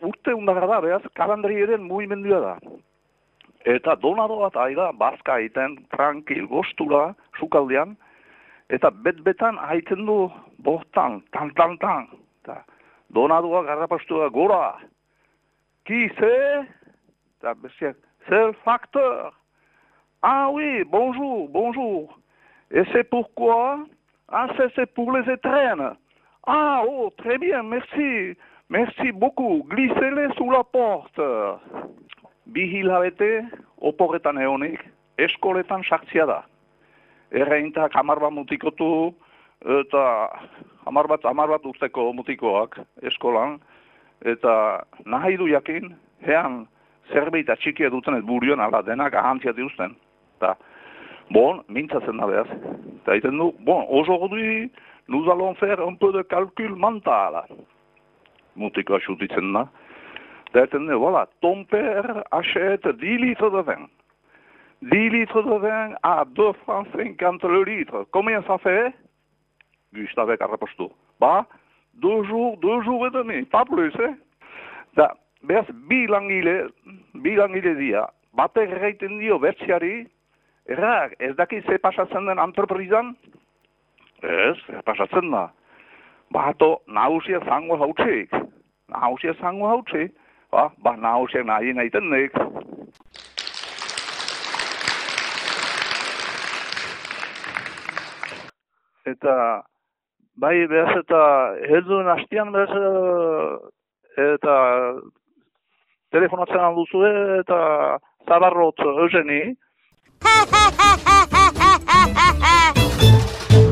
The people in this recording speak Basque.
Urte undara da, behaz, kalandrieren mugimendua da. Eta donado bat aida, bazka egiten, tranquil, gostura, sukaldean, eta bet-betan haiten du, bostan, tan, tan, tan. Eta donadoa garrapastua gora. Qui c'est Eta bestiak, le facteur. Ah oui, bonjour, bonjour. Et c'est pourquoi Ah, c'est pour les étrennes. Ah, oh, très bien, merci. Merci beaucoup. Glissez-les sous la porte. Bi hilabete, oporretan eonik, eskoletan sartzia da. Erreintak hamar bat mutikotu, eta hamar bat, hamar bat urteko mutikoak eskolan, eta nahi du jakin, hean zerbait atxikia duten ez burion, ala denak ahantzia diuzten. Bon, bon, aujourd'hui, nous allons faire un peu de calcul mental. Voilà, ton père achète 10 litres de vin. 10 litres de vin à 2 francs 50 le litre. Combien ça fait? Gustavek arrepostu. Ba, deux jours, deux jours et demi, pas plus, eh? Da, behaz, bi langile, bi errak, ez daki ze pasatzen den antreprizan? Ez, pasatzen da. Bato, nahusia zango hautzik. Nahusia zango hautzik. Ba, ba nahusia nahi nahiten nik. Eta, bai, behaz eta, helduen hastian behaz, eh, eta telefonatzen alduzue, eta zabarrot, eugeni, 哈哈哈哈哈哈哈哈哈